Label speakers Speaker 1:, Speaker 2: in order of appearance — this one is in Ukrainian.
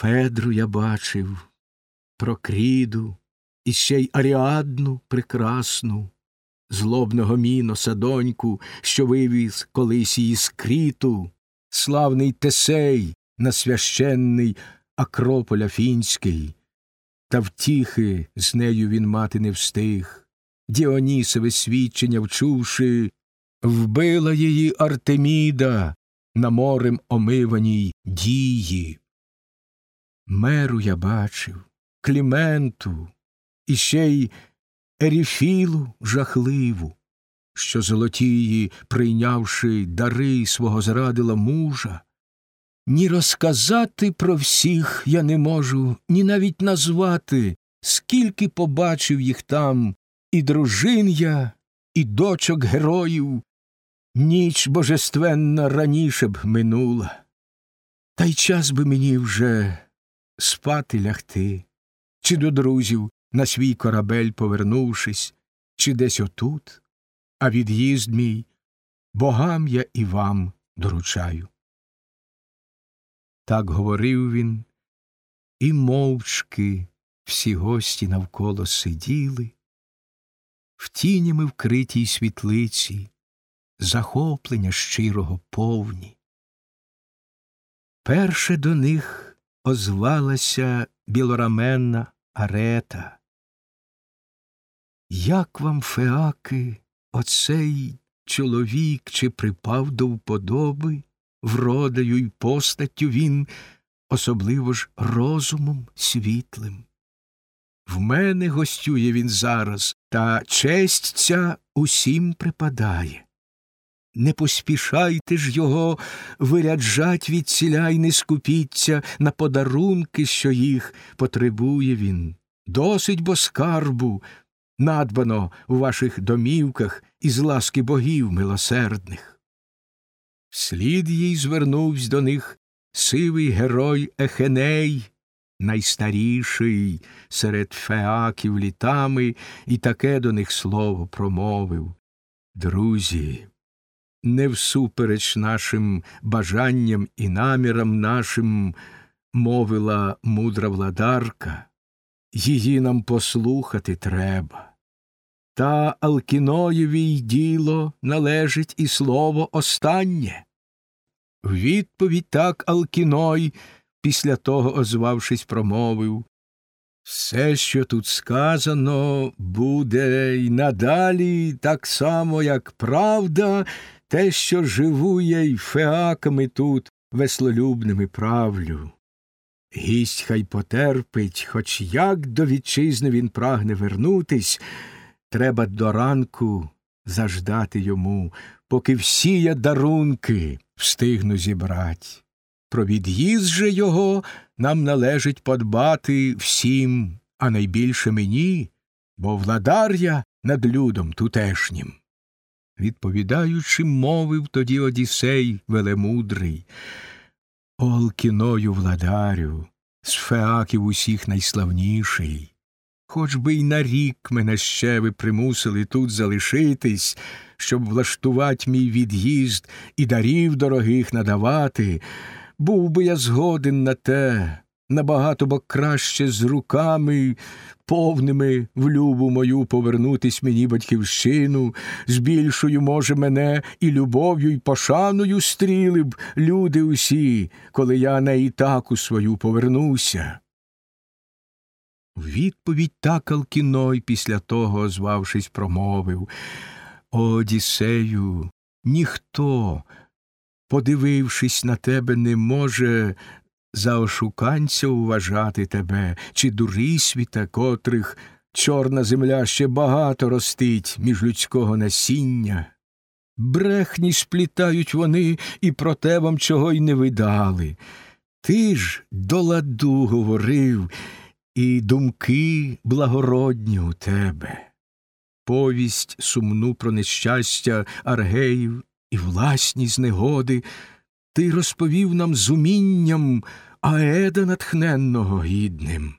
Speaker 1: Федру я бачив, Прокріду, і ще й Аріадну прекрасну, злобного міноса доньку, що вивіз колись її з кріту, славний Тесей на священний Акрополь Афінський, та втіхи з нею він мати не встиг. Діонісове свідчення вчувши, вбила її Артеміда на морем омиваній дії. Меру я бачив, Кліменту, і ще й Еріфілу жахливу, що золотії, прийнявши дари свого зрадила мужа. Ні розказати про всіх я не можу, ні навіть назвати, скільки побачив їх там, і дружин я, і дочок героїв, ніч божественна раніше б минула. Та й час би мені вже спати лягти, чи до друзів на свій корабель повернувшись, чи десь отут, а від'їзд мій богам я і вам доручаю. Так говорив він, і мовчки всі гості навколо сиділи, в тінями вкритій світлиці, захоплення щирого повні. Перше до них озвалася білораменна арета. Як вам, феаки, оцей чоловік чи припав до вподоби, вродою й постаттю він, особливо ж розумом світлим? В мене гостює він зараз, та честь ця усім припадає. Не поспішайте ж його виряджать від ціля й не скупіться на подарунки, що їх потребує він. Досить бо скарбу надбано у ваших домівках із ласки богів милосердних. Вслід їй звернувсь до них сивий герой Ехеней, найстаріший серед феаків літами, і таке до них слово промовив Друзі, не всупереч нашим бажанням і намірам нашим мовила мудра владарка, її нам послухати треба. Та Алкіноєвій діло належить і слово останнє. Відповідь так Алкіной, після того озвавшись, промовив Все, що тут сказано, буде й надалі так само, як правда, те, що живу я й феаками тут веслолюбними правлю. Гість хай потерпить, хоч як до вітчизни він прагне вернутись, треба до ранку заждати йому, поки всі я дарунки встигну зібрать. Про від'їзд же його нам належить подбати всім, а найбільше мені, бо владар я над людом тутешнім. Відповідаючи, мовив тоді Одіссей велемудрий. Олкіною владарю, з феаків усіх найславніший. Хоч би й на рік мене ще ви примусили тут залишитись, щоб влаштувати мій від'їзд і дарів дорогих надавати, був би я згоден на те, набагато бо краще з руками, повними в любу мою повернутись мені батьківщину, з більшою, може, мене і любов'ю, й пошаною стріли б люди усі, коли я на ітаку свою повернуся. Відповідь так Алкіной після того, озвавшись, промовив О, Одіссею, ніхто, подивившись на тебе, не може за ошуканця уважати тебе, чи дурисвіта, котрих чорна земля ще багато ростить між людського насіння. Брехні сплітають вони і про те вам чого й не видали. Ти ж до ладу говорив, і думки благородні у тебе. Повість сумну про нещастя аргеїв і власні знегоди ти розповів нам з умінням Аеда натхненного гідним.